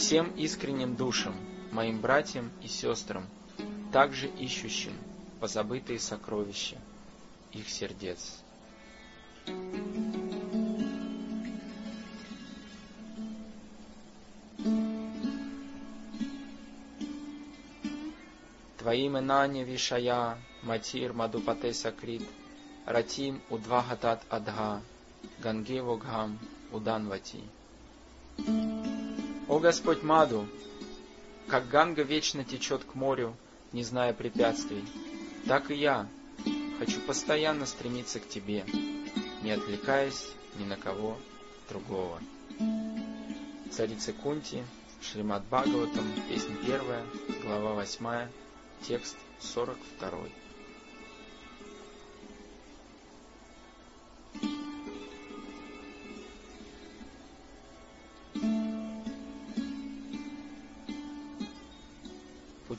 Всем искренним душам, моим братьям и сестрам, также ищущим позабытые сокровища их сердец. Твои имена не вишая, Матир Мадупате Сакрит, Ратим Удвахатат Адга, Ганге Вогхам Уданвати. О Господь Маду, как Ганга вечно течет к морю, не зная препятствий, так и я хочу постоянно стремиться к Тебе, не отвлекаясь ни на кого другого. Царица Кунти, Шримад Бхагаватам, песня первая, глава восьмая, текст сорок второй.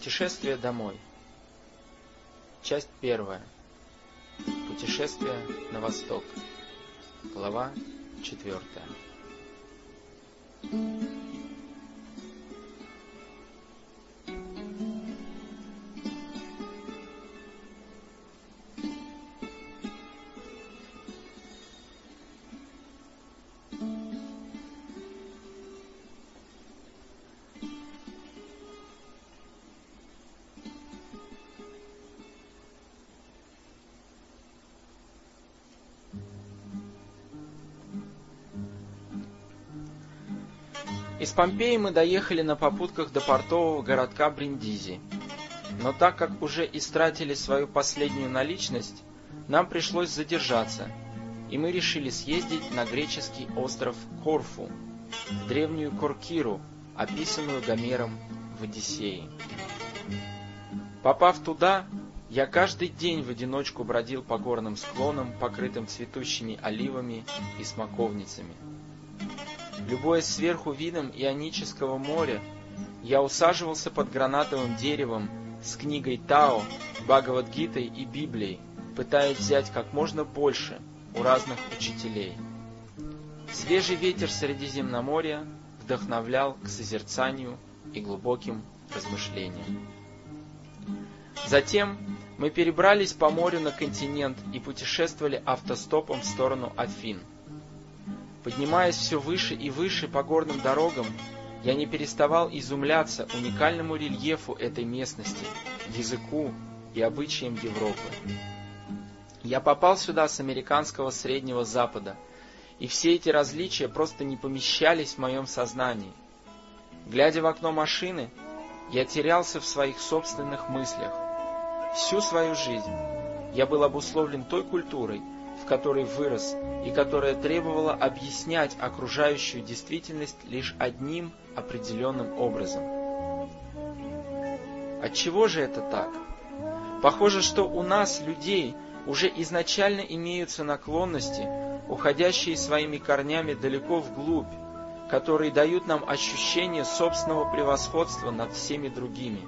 Путешествие домой. Часть первая. Путешествие на восток. Глава четвертая. Из Помпеи мы доехали на попутках до портового городка Бриндизи. Но так как уже истратили свою последнюю наличность, нам пришлось задержаться, и мы решили съездить на греческий остров Корфу, в древнюю Коркиру, описанную Гомером в Одиссее. Попав туда, я каждый день в одиночку бродил по горным склонам, покрытым цветущими оливами и смоковницами. Любое сверху видом ионического моря, я усаживался под гранатовым деревом с книгой Тао, Бхагавадгитой и Библией, пытаясь взять как можно больше у разных учителей. Свежий ветер Средиземноморья вдохновлял к созерцанию и глубоким размышлениям. Затем мы перебрались по морю на континент и путешествовали автостопом в сторону Афин – Поднимаясь все выше и выше по горным дорогам, я не переставал изумляться уникальному рельефу этой местности, языку и обычаям Европы. Я попал сюда с американского Среднего Запада, и все эти различия просто не помещались в моем сознании. Глядя в окно машины, я терялся в своих собственных мыслях. Всю свою жизнь я был обусловлен той культурой, в которой вырос и которая требовала объяснять окружающую действительность лишь одним определенным образом. Отчего же это так? Похоже, что у нас, людей, уже изначально имеются наклонности, уходящие своими корнями далеко вглубь, которые дают нам ощущение собственного превосходства над всеми другими.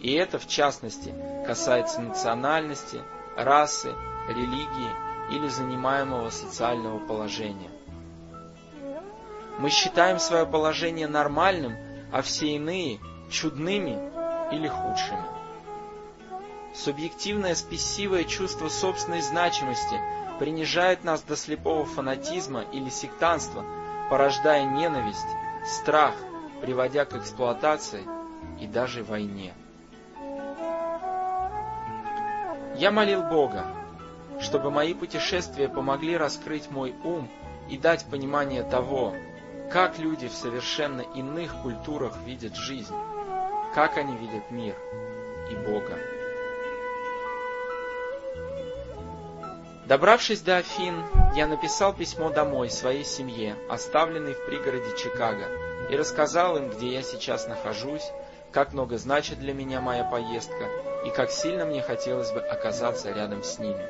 И это, в частности, касается национальности, расы, религии или занимаемого социального положения. Мы считаем свое положение нормальным, а все иные – чудными или худшими. Субъективное спесивое чувство собственной значимости принижает нас до слепого фанатизма или сектанства, порождая ненависть, страх, приводя к эксплуатации и даже войне. Я молил Бога, чтобы мои путешествия помогли раскрыть мой ум и дать понимание того, как люди в совершенно иных культурах видят жизнь, как они видят мир и Бога. Добравшись до Афин, я написал письмо домой своей семье, оставленной в пригороде Чикаго, и рассказал им, где я сейчас нахожусь, как много значит для меня моя поездка и как сильно мне хотелось бы оказаться рядом с ними.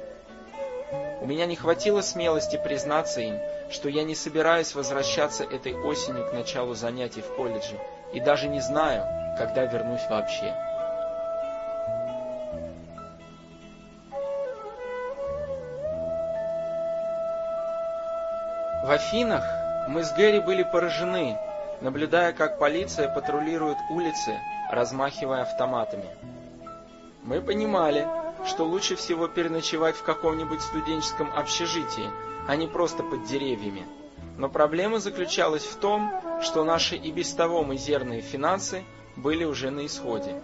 У меня не хватило смелости признаться им, что я не собираюсь возвращаться этой осенью к началу занятий в колледже и даже не знаю, когда вернусь вообще. В Афинах мы с Гэри были поражены, наблюдая, как полиция патрулирует улицы, размахивая автоматами. Мы понимали, что лучше всего переночевать в каком-нибудь студенческом общежитии, а не просто под деревьями. Но проблема заключалась в том, что наши и без того мизерные финансы были уже на исходе.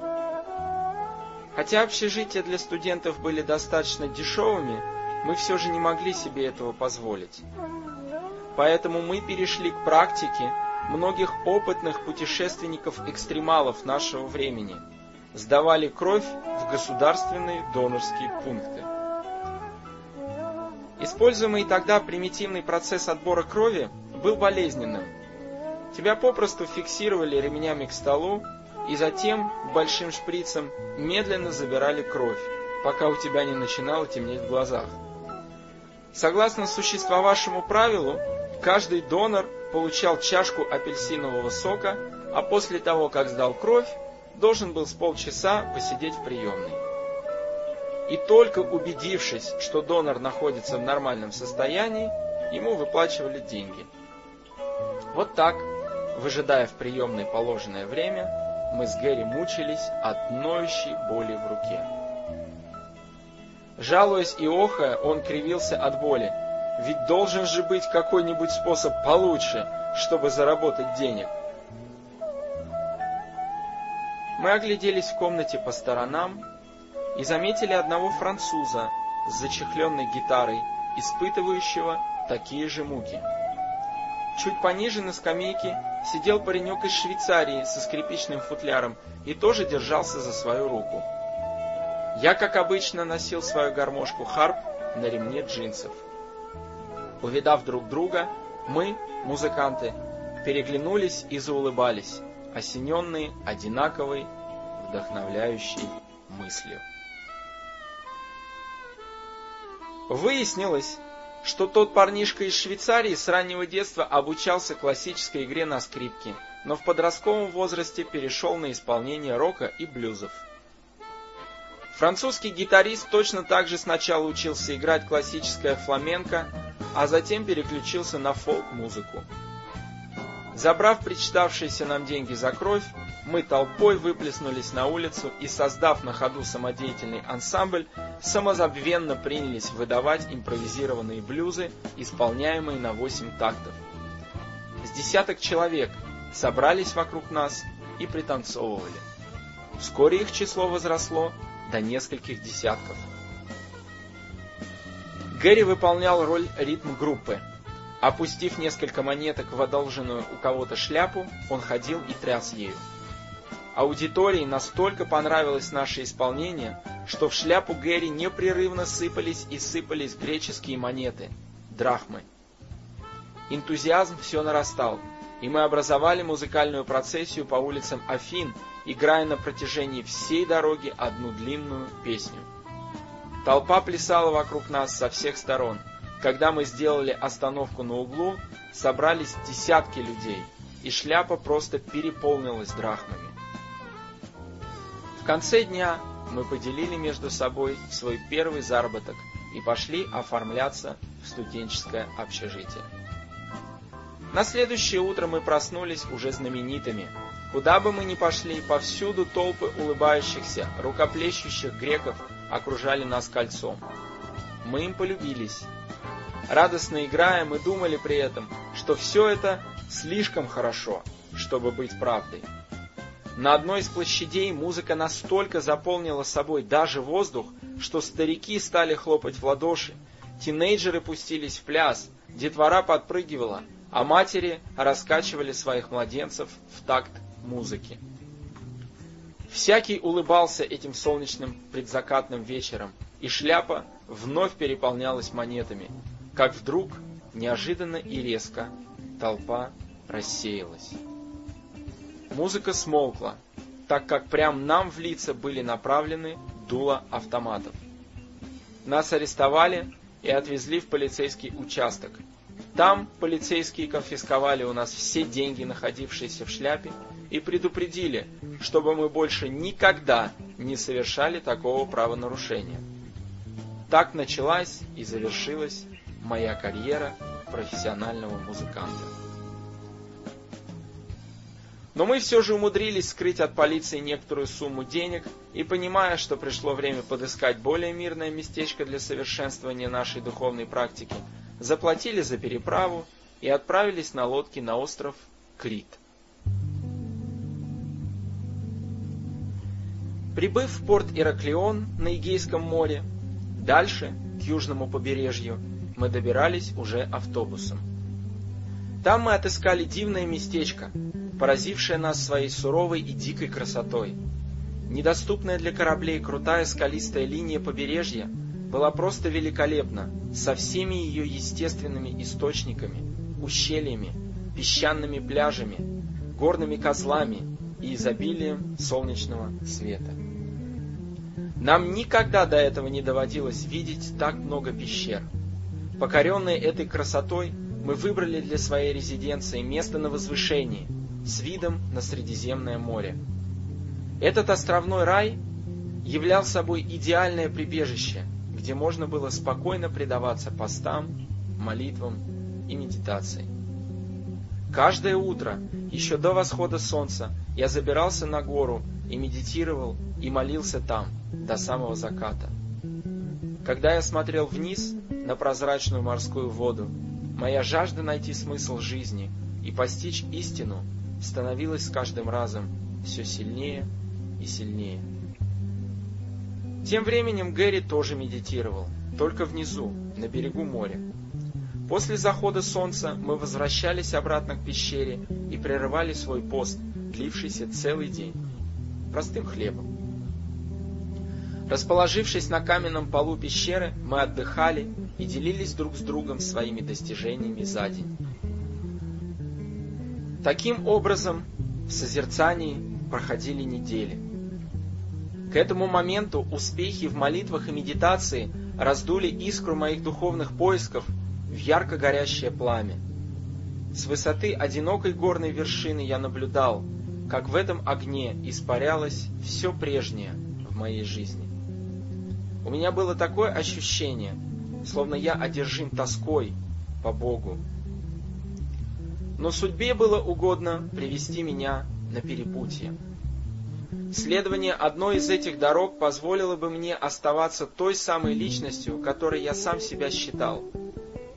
Хотя общежития для студентов были достаточно дешевыми, мы все же не могли себе этого позволить. Поэтому мы перешли к практике многих опытных путешественников-экстремалов нашего времени. Сдавали кровь в государственные донорские пункты. Используемый тогда примитивный процесс отбора крови был болезненным. Тебя попросту фиксировали ремнями к столу и затем большим шприцем медленно забирали кровь, пока у тебя не начинало темнеть в глазах. Согласно существовавшему правилу, Каждый донор получал чашку апельсинового сока, а после того, как сдал кровь, должен был с полчаса посидеть в приемной. И только убедившись, что донор находится в нормальном состоянии, ему выплачивали деньги. Вот так, выжидая в приемной положенное время, мы с Гэри мучились от ноющей боли в руке. Жалуясь и охая, он кривился от боли, ведь должен же быть какой-нибудь способ получше, чтобы заработать денег. Мы огляделись в комнате по сторонам и заметили одного француза с зачехленной гитарой, испытывающего такие же муки. Чуть пониже на скамейке сидел паренек из Швейцарии со скрипичным футляром и тоже держался за свою руку. Я, как обычно, носил свою гармошку харп на ремне джинсов. Увидав друг друга, мы, музыканты, переглянулись и заулыбались, осененные одинаковой вдохновляющей мыслью. Выяснилось, что тот парнишка из Швейцарии с раннего детства обучался классической игре на скрипке, но в подростковом возрасте перешел на исполнение рока и блюзов. Французский гитарист точно так же сначала учился играть классическое фламенко, а затем переключился на фолк-музыку. Забрав причитавшиеся нам деньги за кровь, мы толпой выплеснулись на улицу и, создав на ходу самодеятельный ансамбль, самозабвенно принялись выдавать импровизированные блюзы, исполняемые на восемь тактов. С десяток человек собрались вокруг нас и пританцовывали. Вскоре их число возросло до нескольких десятков. Гэри выполнял роль ритм-группы. Опустив несколько монеток в одолженную у кого-то шляпу, он ходил и тряс ею. Аудитории настолько понравилось наше исполнение, что в шляпу Гэри непрерывно сыпались и сыпались греческие монеты, драхмы. Энтузиазм все нарастал, и мы образовали музыкальную процессию по улицам Афин, играя на протяжении всей дороги одну длинную песню. Толпа плясала вокруг нас со всех сторон. Когда мы сделали остановку на углу, собрались десятки людей, и шляпа просто переполнилась драхмами. В конце дня мы поделили между собой свой первый заработок и пошли оформляться в студенческое общежитие. На следующее утро мы проснулись уже знаменитыми. Куда бы мы ни пошли, повсюду толпы улыбающихся, рукоплещущих греков окружали нас кольцом. Мы им полюбились. Радостно играя, мы думали при этом, что все это слишком хорошо, чтобы быть правдой. На одной из площадей музыка настолько заполнила собой даже воздух, что старики стали хлопать в ладоши, тинейджеры пустились в пляс, детвора подпрыгивала, а матери раскачивали своих младенцев в такт музыки. Всякий улыбался этим солнечным предзакатным вечером, и шляпа вновь переполнялась монетами, как вдруг, неожиданно и резко, толпа рассеялась. Музыка смолкла, так как прям нам в лица были направлены дула автоматов. Нас арестовали и отвезли в полицейский участок. Там полицейские конфисковали у нас все деньги, находившиеся в шляпе, и предупредили, чтобы мы больше никогда не совершали такого правонарушения. Так началась и завершилась моя карьера профессионального музыканта. Но мы все же умудрились скрыть от полиции некоторую сумму денег и, понимая, что пришло время подыскать более мирное местечко для совершенствования нашей духовной практики, заплатили за переправу и отправились на лодке на остров Крит. Прибыв в порт Ираклион на Эгейском море, дальше, к южному побережью, мы добирались уже автобусом. Там мы отыскали дивное местечко, поразившее нас своей суровой и дикой красотой. Недоступная для кораблей крутая скалистая линия побережья была просто великолепна, со всеми ее естественными источниками, ущельями, песчаными пляжами, горными козлами и изобилием солнечного света. Нам никогда до этого не доводилось видеть так много пещер. Покоренные этой красотой, мы выбрали для своей резиденции место на возвышении, с видом на Средиземное море. Этот островной рай являл собой идеальное прибежище, где можно было спокойно предаваться постам, молитвам и медитации. Каждое утро, еще до восхода солнца, я забирался на гору и медитировал и молился там до самого заката. Когда я смотрел вниз на прозрачную морскую воду, моя жажда найти смысл жизни и постичь истину становилась с каждым разом все сильнее и сильнее. Тем временем Гэри тоже медитировал, только внизу, на берегу моря. После захода солнца мы возвращались обратно к пещере и прерывали свой пост, длившийся целый день, простым хлебом. Расположившись на каменном полу пещеры, мы отдыхали и делились друг с другом своими достижениями за день. Таким образом, в созерцании проходили недели. К этому моменту успехи в молитвах и медитации раздули искру моих духовных поисков в ярко горящее пламя. С высоты одинокой горной вершины я наблюдал, как в этом огне испарялось все прежнее в моей жизни. У меня было такое ощущение, словно я одержим тоской по Богу, но судьбе было угодно привести меня на перепутье. Следование одной из этих дорог позволило бы мне оставаться той самой личностью, которой я сам себя считал.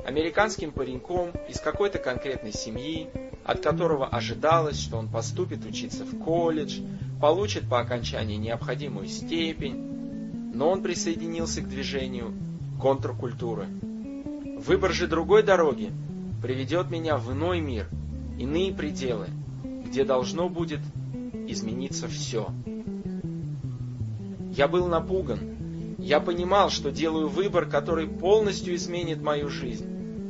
Американским пареньком из какой-то конкретной семьи, от которого ожидалось, что он поступит учиться в колледж, получит по окончании необходимую степень, но он присоединился к движению контркультуры. Выбор же другой дороги приведет меня в иной мир, иные пределы, где должно будет измениться все. Я был напуган. Я понимал, что делаю выбор, который полностью изменит мою жизнь,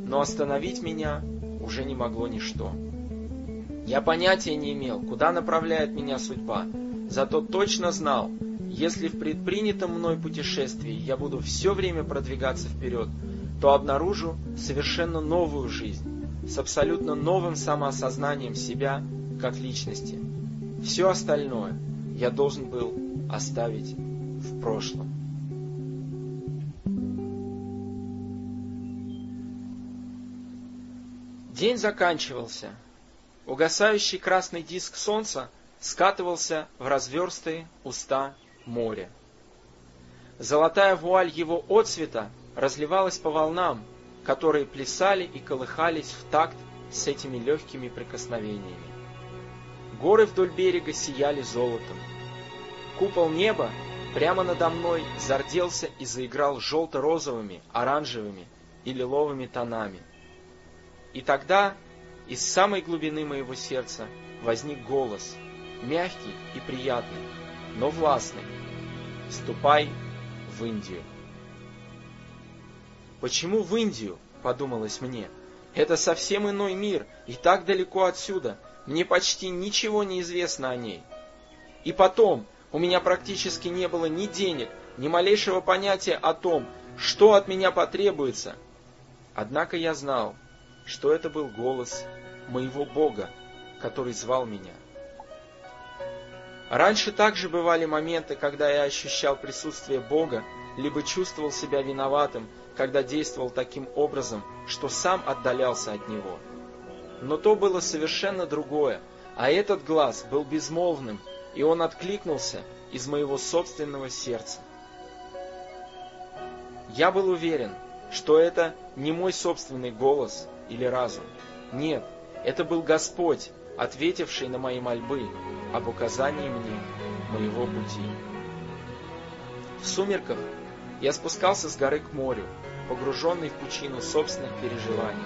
но остановить меня уже не могло ничто. Я понятия не имел, куда направляет меня судьба, зато точно знал, если в предпринятом мной путешествии я буду все время продвигаться вперед, то обнаружу совершенно новую жизнь, с абсолютно новым самоосознанием себя как личности. Все остальное я должен был оставить в прошлом. День заканчивался. Угасающий красный диск солнца скатывался в разверстые уста моря. Золотая вуаль его отцвета разливалась по волнам, которые плясали и колыхались в такт с этими легкими прикосновениями. Горы вдоль берега сияли золотом. Купол неба прямо надо мной зарделся и заиграл желто-розовыми, оранжевыми и лиловыми тонами. И тогда из самой глубины моего сердца возник голос, мягкий и приятный, но властный. «Ступай в Индию». Почему в Индию? Подумалось мне. Это совсем иной мир, и так далеко отсюда. Мне почти ничего не известно о ней. И потом, у меня практически не было ни денег, ни малейшего понятия о том, что от меня потребуется. Однако я знал, что это был голос моего Бога, который звал меня. Раньше также бывали моменты, когда я ощущал присутствие Бога, либо чувствовал себя виноватым, когда действовал таким образом, что сам отдалялся от Него. Но то было совершенно другое, а этот глаз был безмолвным, и он откликнулся из моего собственного сердца. Я был уверен, что это не мой собственный голос или разум. Нет, это был Господь, ответивший на мои мольбы об указании мне моего пути. В сумерках я спускался с горы к морю, погруженный в пучину собственных переживаний.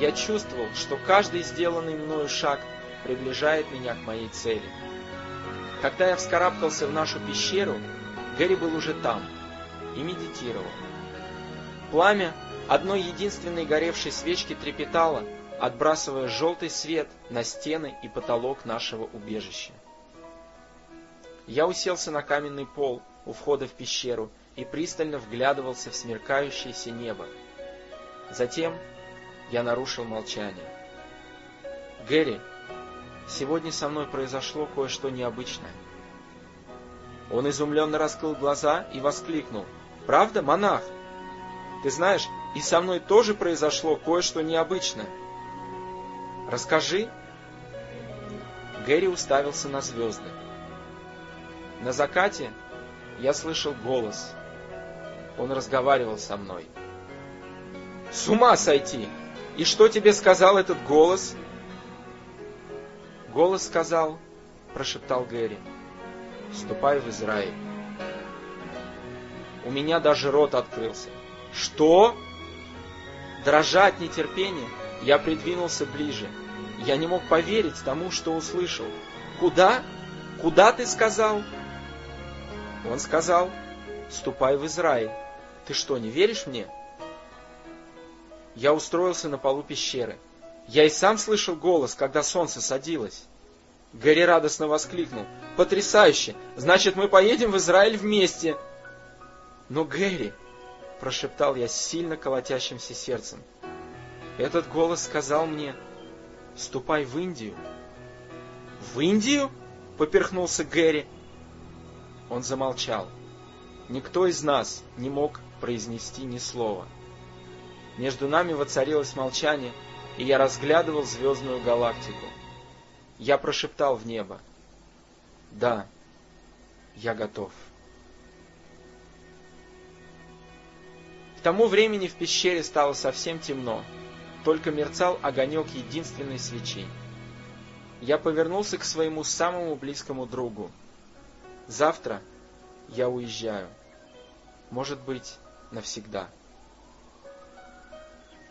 Я чувствовал, что каждый сделанный мною шаг приближает меня к моей цели. Когда я вскарабкался в нашу пещеру, Гэри был уже там и медитировал. Пламя одной единственной горевшей свечки трепетало, отбрасывая желтый свет на стены и потолок нашего убежища. Я уселся на каменный пол у входа в пещеру и пристально вглядывался в смеркающееся небо. Затем я нарушил молчание. «Гэри, сегодня со мной произошло кое-что необычное». Он изумленно раскрыл глаза и воскликнул. «Правда, монах? Ты знаешь, и со мной тоже произошло кое-что необычное. Расскажи». Гэри уставился на звезды. На закате я слышал голос. Он разговаривал со мной. «С ума сойти! И что тебе сказал этот голос?» «Голос сказал», — прошептал Гэри, — «ступай в Израиль». У меня даже рот открылся. «Что?» Дрожа от нетерпения, я придвинулся ближе. Я не мог поверить тому, что услышал. «Куда? Куда ты сказал?» Он сказал, «Ступай в Израиль». Ты что, не веришь мне? Я устроился на полу пещеры. Я и сам слышал голос, когда солнце садилось. Гэри радостно воскликнул. «Потрясающе! Значит, мы поедем в Израиль вместе!» «Но, Гэри!» — прошептал я с сильно колотящимся сердцем. Этот голос сказал мне, «Ступай в Индию». «В Индию?» — поперхнулся Гэри. Он замолчал. Никто из нас не мог произнести ни слова. Между нами воцарилось молчание, и я разглядывал звездную галактику. Я прошептал в небо. Да, я готов. К тому времени в пещере стало совсем темно, только мерцал огонек единственной свечи. Я повернулся к своему самому близкому другу. Завтра я уезжаю. Может быть, навсегда.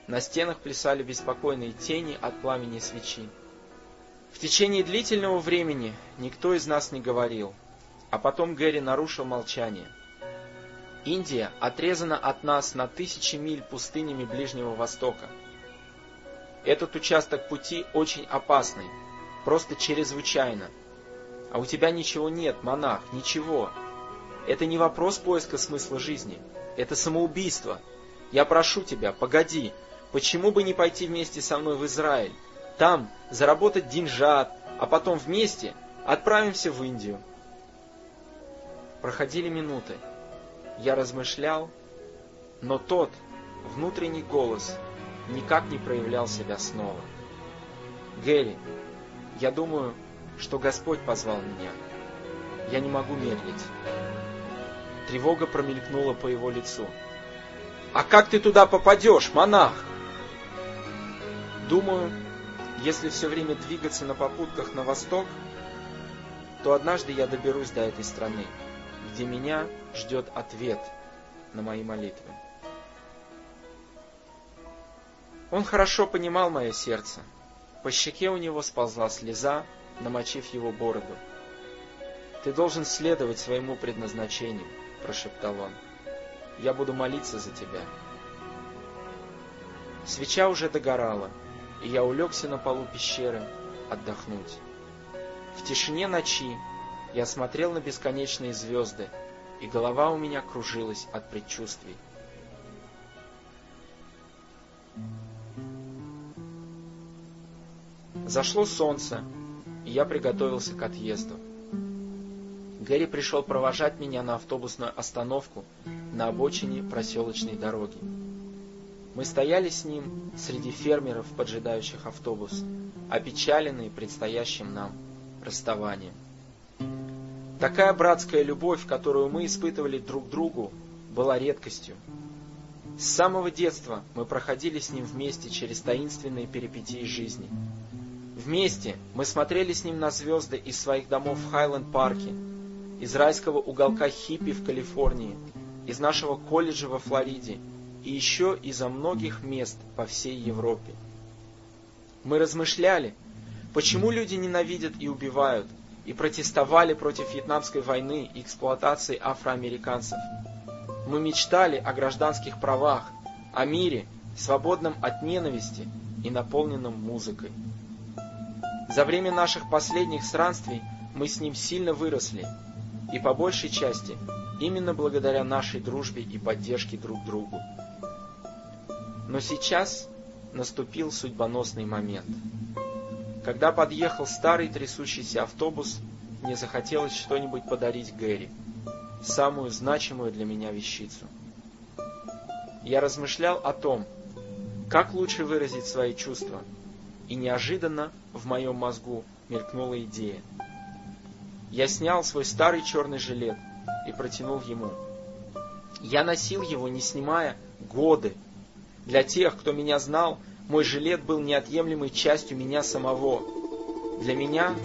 На стенах плясали беспокойные тени от пламени свечи. В течение длительного времени никто из нас не говорил, а потом Гэри нарушил молчание. Индия отрезана от нас на тысячи миль пустынями Ближнего Востока. Этот участок пути очень опасный, просто чрезвычайно. А у тебя ничего нет, монах, ничего. Это не вопрос поиска смысла жизни. Это самоубийство. Я прошу тебя, погоди, почему бы не пойти вместе со мной в Израиль? Там заработать деньжат, а потом вместе отправимся в Индию. Проходили минуты. Я размышлял, но тот внутренний голос никак не проявлял себя снова. Гэри, я думаю, что Господь позвал меня. Я не могу медлить. Тревога промелькнула по его лицу. «А как ты туда попадешь, монах?» Думаю, если все время двигаться на попутках на восток, то однажды я доберусь до этой страны, где меня ждет ответ на мои молитвы. Он хорошо понимал мое сердце. По щеке у него сползла слеза, намочив его бороду. Ты должен следовать своему предназначению прошептал он. Я буду молиться за тебя. Свеча уже догорала, и я улегся на полу пещеры отдохнуть. В тишине ночи я смотрел на бесконечные звезды, и голова у меня кружилась от предчувствий. Зашло солнце, и я приготовился к отъезду. Гэри пришел провожать меня на автобусную остановку на обочине проселочной дороги. Мы стояли с ним среди фермеров, поджидающих автобус, опечаленные предстоящим нам расставанием. Такая братская любовь, которую мы испытывали друг другу, была редкостью. С самого детства мы проходили с ним вместе через таинственные перипетии жизни. Вместе мы смотрели с ним на звезды из своих домов в Хайленд-парке, из райского уголка хиппи в Калифорнии, из нашего колледжа во Флориде и еще изо многих мест по всей Европе. Мы размышляли, почему люди ненавидят и убивают, и протестовали против Вьетнамской войны и эксплуатации афроамериканцев. Мы мечтали о гражданских правах, о мире, свободном от ненависти и наполненном музыкой. За время наших последних странствий мы с ним сильно выросли, и по большей части именно благодаря нашей дружбе и поддержке друг другу. Но сейчас наступил судьбоносный момент. Когда подъехал старый трясущийся автобус, мне захотелось что-нибудь подарить Гэри, самую значимую для меня вещицу. Я размышлял о том, как лучше выразить свои чувства, и неожиданно в моем мозгу мелькнула идея. Я снял свой старый черный жилет и протянул ему. Я носил его, не снимая, годы, для тех, кто меня знал, мой жилет был неотъемлемой частью меня самого. Для меня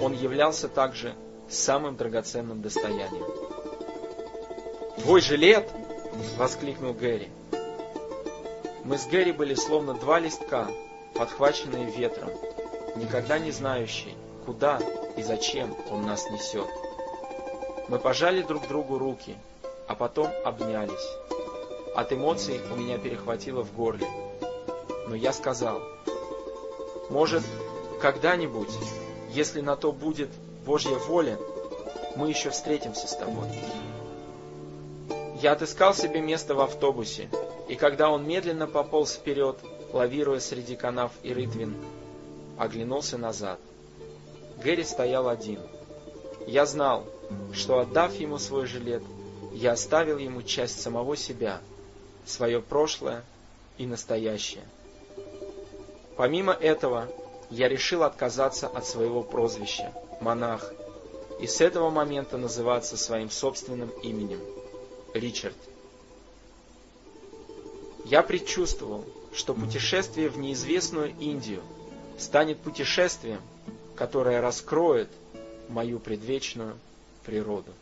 он являлся также самым драгоценным достоянием. «Твой жилет!» — воскликнул Гэри. Мы с Гэри были словно два листка, подхваченные ветром, никогда не знающие, куда и зачем он нас несет. Мы пожали друг другу руки, а потом обнялись. От эмоций у меня перехватило в горле. Но я сказал, может, когда-нибудь, если на то будет Божья воля, мы еще встретимся с тобой. Я отыскал себе место в автобусе, и когда он медленно пополз вперед, лавируя среди канав и рытвин, оглянулся назад. Гэри стоял один. Я знал, что отдав ему свой жилет, я оставил ему часть самого себя — свое прошлое и настоящее. Помимо этого, я решил отказаться от своего прозвища «монах» и с этого момента называться своим собственным именем – Ричард. Я предчувствовал, что путешествие в неизвестную Индию станет путешествием, которое раскроет мою предвечную природу.